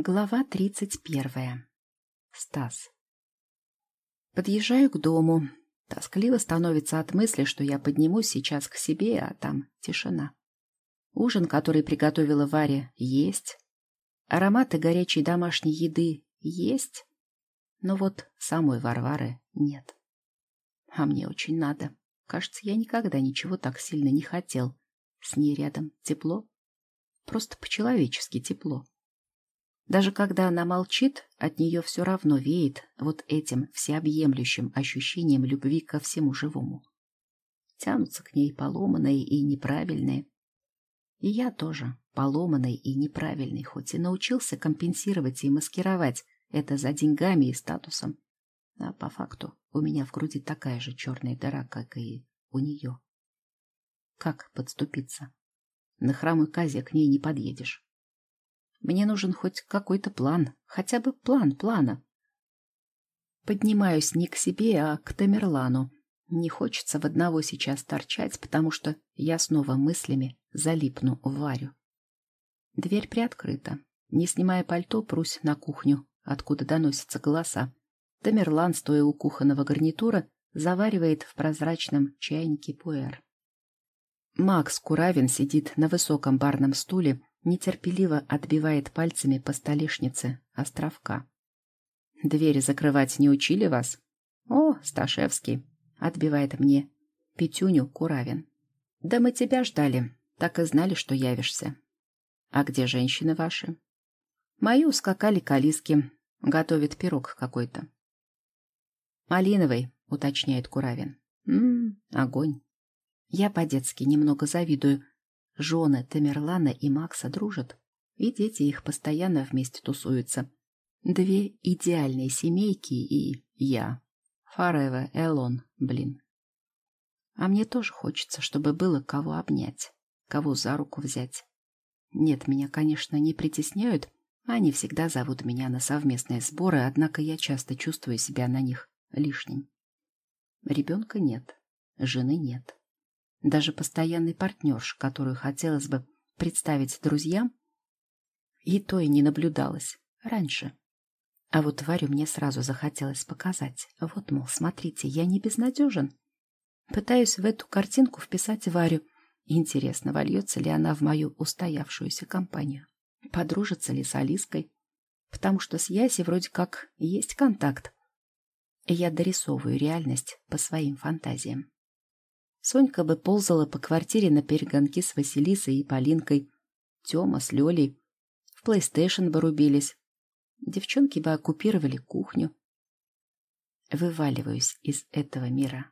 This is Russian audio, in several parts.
Глава тридцать первая. Стас. Подъезжаю к дому. Тоскливо становится от мысли, что я поднимусь сейчас к себе, а там тишина. Ужин, который приготовила Варя, есть. Ароматы горячей домашней еды есть. Но вот самой Варвары нет. А мне очень надо. Кажется, я никогда ничего так сильно не хотел. С ней рядом тепло. Просто по-человечески тепло. Даже когда она молчит, от нее все равно веет вот этим всеобъемлющим ощущением любви ко всему живому. Тянутся к ней поломанные и неправильные. И я тоже поломанный и неправильный, хоть и научился компенсировать и маскировать это за деньгами и статусом. А по факту у меня в груди такая же черная дыра, как и у нее. Как подступиться? На храму Казе к ней не подъедешь. Мне нужен хоть какой-то план, хотя бы план плана. Поднимаюсь не к себе, а к Тамерлану. Не хочется в одного сейчас торчать, потому что я снова мыслями залипну в Варю. Дверь приоткрыта. Не снимая пальто, прусь на кухню, откуда доносятся голоса. Тамерлан, стоя у кухонного гарнитура, заваривает в прозрачном чайнике пуэр. Макс Куравин сидит на высоком барном стуле нетерпеливо отбивает пальцами по столешнице островка. «Двери закрывать не учили вас?» «О, Сташевский!» — отбивает мне Петюню Куравин. «Да мы тебя ждали, так и знали, что явишься». «А где женщины ваши?» «Мои ускакали калиски, готовит пирог какой-то». «Малиновый», — уточняет Куравин. «Ммм, огонь». Я по-детски немного завидую Жены Тамерлана и Макса дружат, и дети их постоянно вместе тусуются. Две идеальные семейки и я. Фарева Элон, блин. А мне тоже хочется, чтобы было кого обнять, кого за руку взять. Нет, меня, конечно, не притесняют, они всегда зовут меня на совместные сборы, однако я часто чувствую себя на них лишним. Ребенка нет, жены нет. Даже постоянный партнерш, которую хотелось бы представить друзьям, и то и не наблюдалось раньше. А вот Варю мне сразу захотелось показать. Вот, мол, смотрите, я не безнадежен. Пытаюсь в эту картинку вписать Варю. Интересно, вольется ли она в мою устоявшуюся компанию? Подружится ли с Алиской? Потому что с Яси вроде как есть контакт. Я дорисовываю реальность по своим фантазиям. Сонька бы ползала по квартире на перегонки с Василисой и Полинкой. Тёма с Лёлей. В плейстейшн бы рубились. Девчонки бы оккупировали кухню. Вываливаюсь из этого мира.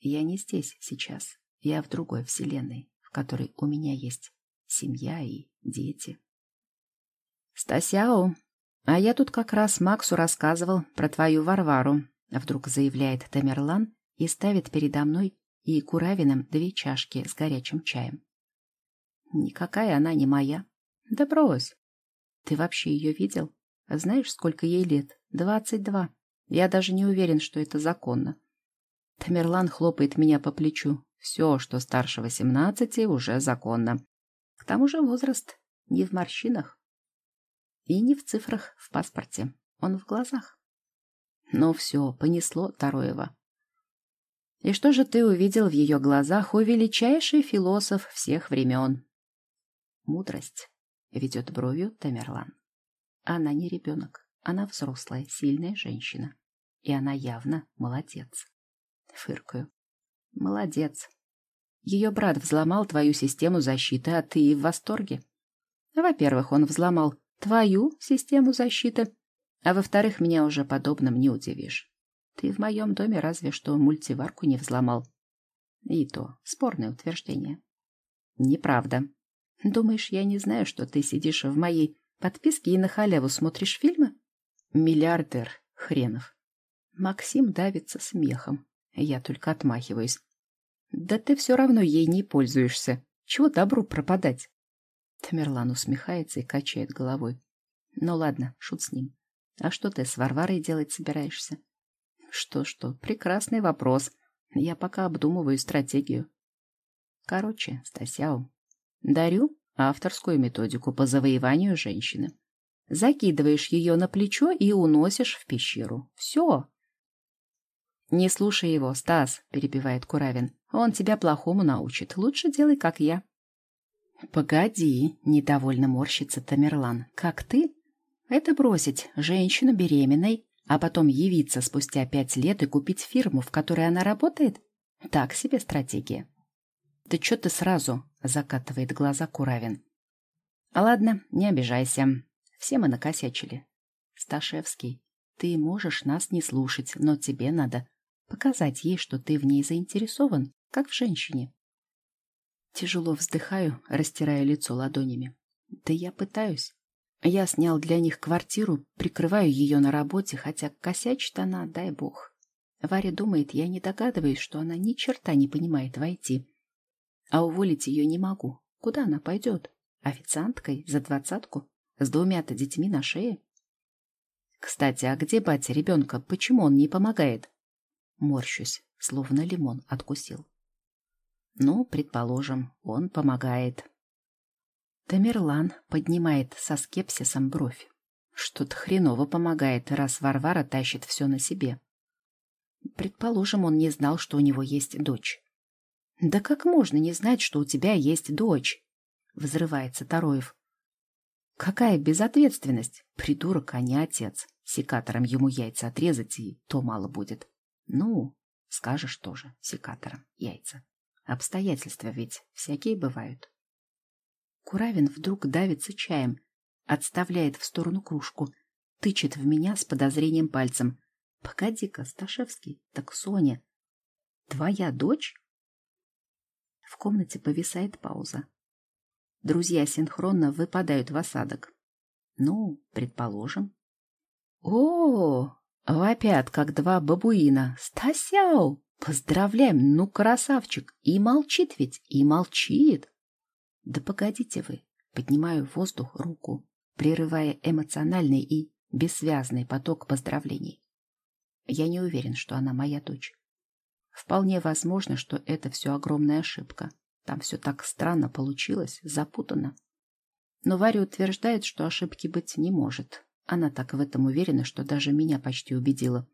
Я не здесь сейчас. Я в другой вселенной, в которой у меня есть семья и дети. «Стасяо, а я тут как раз Максу рассказывал про твою Варвару», вдруг заявляет Тамерлан и ставит передо мной и Куравиным две чашки с горячим чаем. Никакая она не моя. Да брось. Ты вообще ее видел? Знаешь, сколько ей лет? Двадцать два. Я даже не уверен, что это законно. Тамерлан хлопает меня по плечу. Все, что старше восемнадцати, уже законно. К тому же возраст не в морщинах и не в цифрах в паспорте. Он в глазах. Но все, понесло Тароева. И что же ты увидел в ее глазах, о величайший философ всех времен? Мудрость, ведет бровью Тамерлан. Она не ребенок, она взрослая, сильная женщина. И она явно молодец. Фыркаю. Молодец. Ее брат взломал твою систему защиты, а ты в восторге. Во-первых, он взломал твою систему защиты, а во-вторых, меня уже подобным не удивишь. Ты в моем доме разве что мультиварку не взломал. И то спорное утверждение. Неправда. Думаешь, я не знаю, что ты сидишь в моей подписке и на халяву смотришь фильмы? Миллиардер хренов. Максим давится смехом. Я только отмахиваюсь. Да ты все равно ей не пользуешься. Чего добру пропадать? Тамерлан усмехается и качает головой. Ну ладно, шут с ним. А что ты с Варварой делать собираешься? Что-что, прекрасный вопрос. Я пока обдумываю стратегию. Короче, Стасяу, дарю авторскую методику по завоеванию женщины. закидываешь ее на плечо и уносишь в пещеру. Все. «Не слушай его, Стас», — перебивает Куравин. «Он тебя плохому научит. Лучше делай, как я». «Погоди», — недовольно морщится Тамерлан. «Как ты?» «Это бросить женщину беременной, а потом явиться спустя пять лет и купить фирму, в которой она работает? Так себе стратегия». «Да что ты сразу?» — закатывает глаза Куравин. «Ладно, не обижайся. Все мы накосячили. Сташевский, ты можешь нас не слушать, но тебе надо показать ей, что ты в ней заинтересован, как в женщине. Тяжело вздыхаю, растирая лицо ладонями. Да я пытаюсь. Я снял для них квартиру, прикрываю ее на работе, хотя косячит она, дай бог. Варя думает, я не догадываюсь, что она ни черта не понимает войти. А уволить ее не могу. Куда она пойдет? Официанткой за двадцатку? С двумя-то детьми на шее? Кстати, а где батя ребенка? Почему он не помогает? Морщусь, словно лимон откусил. Ну, предположим, он помогает. Тамерлан поднимает со скепсисом бровь. Что-то хреново помогает, раз Варвара тащит все на себе. Предположим, он не знал, что у него есть дочь. «Да как можно не знать, что у тебя есть дочь?» — взрывается Тароев. «Какая безответственность! Придурок, а не отец. Секатором ему яйца отрезать, и то мало будет. Ну, скажешь тоже, секатором яйца. Обстоятельства ведь всякие бывают». Куравин вдруг давится чаем, отставляет в сторону кружку, тычет в меня с подозрением пальцем. «Погоди-ка, Сташевский, так Соня, твоя дочь?» В комнате повисает пауза. Друзья синхронно выпадают в осадок. Ну, предположим. О, вопят, как два бабуина. Стасяу! Поздравляем, ну красавчик! И молчит ведь, и молчит. Да погодите вы. Поднимаю в воздух руку, прерывая эмоциональный и бессвязный поток поздравлений. Я не уверен, что она моя дочь. Вполне возможно, что это все огромная ошибка. Там все так странно получилось, запутанно. Но Варя утверждает, что ошибки быть не может. Она так в этом уверена, что даже меня почти убедила.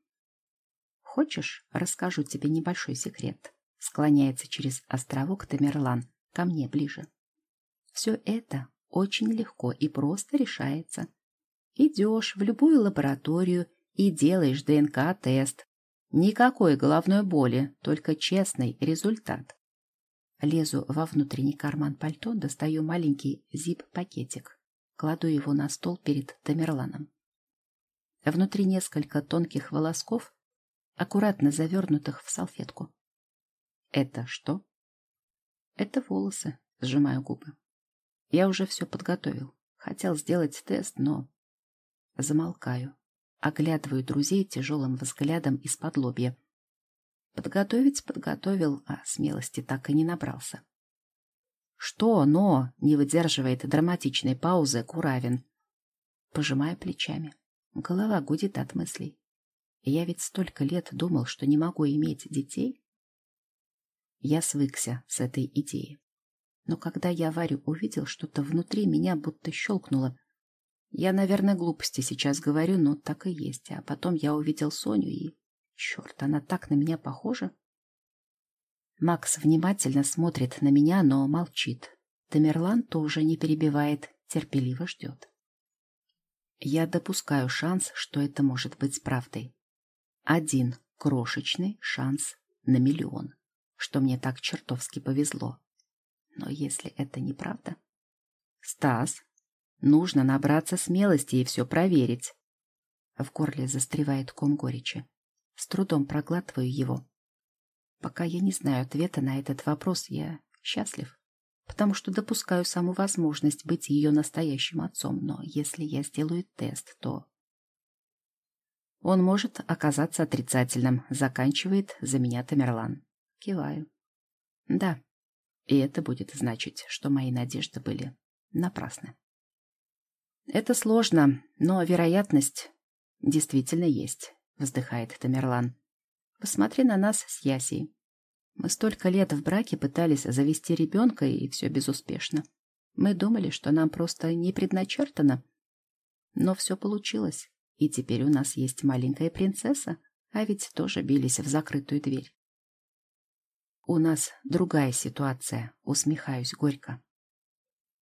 «Хочешь, расскажу тебе небольшой секрет?» Склоняется через островок Тамерлан, ко мне ближе. Все это очень легко и просто решается. Идешь в любую лабораторию и делаешь ДНК-тест, Никакой головной боли, только честный результат. Лезу во внутренний карман пальто, достаю маленький зип-пакетик. Кладу его на стол перед Тамерланом. Внутри несколько тонких волосков, аккуратно завернутых в салфетку. Это что? Это волосы, сжимаю губы. Я уже все подготовил. Хотел сделать тест, но... Замолкаю, Оглядываю друзей тяжелым взглядом из-под лобья. Подготовить подготовил, а смелости так и не набрался. «Что «но»?» — не выдерживает драматичной паузы Куравин. Пожимая плечами. Голова гудит от мыслей. Я ведь столько лет думал, что не могу иметь детей. Я свыкся с этой идеей. Но когда я Варю увидел, что-то внутри меня будто щелкнуло, я, наверное, глупости сейчас говорю, но так и есть. А потом я увидел Соню и... Черт, она так на меня похожа. Макс внимательно смотрит на меня, но молчит. Тамерлан тоже не перебивает, терпеливо ждет. Я допускаю шанс, что это может быть правдой. Один крошечный шанс на миллион, что мне так чертовски повезло. Но если это неправда... Стас, Нужно набраться смелости и все проверить. В горле застревает ком горечи. С трудом проглатываю его. Пока я не знаю ответа на этот вопрос, я счастлив, потому что допускаю саму возможность быть ее настоящим отцом, но если я сделаю тест, то... Он может оказаться отрицательным, заканчивает за меня Тамерлан. Киваю. Да, и это будет значить, что мои надежды были напрасны. Это сложно, но вероятность действительно есть, вздыхает Тамерлан. Посмотри на нас с Ясей. Мы столько лет в браке пытались завести ребенка, и все безуспешно. Мы думали, что нам просто не предначертано. Но все получилось, и теперь у нас есть маленькая принцесса, а ведь тоже бились в закрытую дверь. У нас другая ситуация, усмехаюсь горько.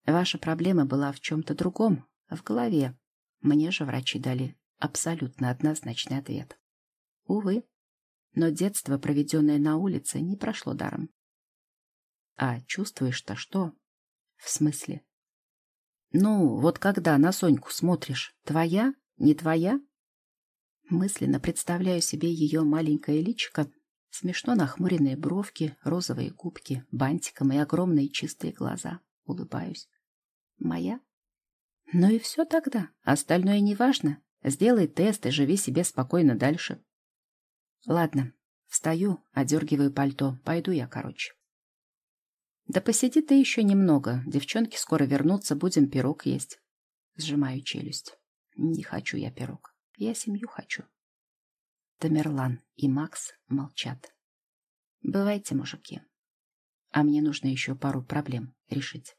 Ваша проблема была в чем-то другом, в голове. Мне же врачи дали абсолютно однозначный ответ. Увы, но детство, проведенное на улице, не прошло даром. А чувствуешь-то что? В смысле? Ну, вот когда на Соньку смотришь, твоя, не твоя? Мысленно представляю себе ее маленькое личико, смешно нахмуренные бровки, розовые губки, бантиком и огромные чистые глаза. Улыбаюсь. Моя? Ну и все тогда. Остальное не важно. Сделай тест и живи себе спокойно дальше. Ладно, встаю, одергиваю пальто. Пойду я, короче. Да посиди ты еще немного. Девчонки скоро вернутся, будем пирог есть. Сжимаю челюсть. Не хочу я пирог. Я семью хочу. Тамерлан и Макс молчат. Бывайте, мужики. А мне нужно еще пару проблем решить.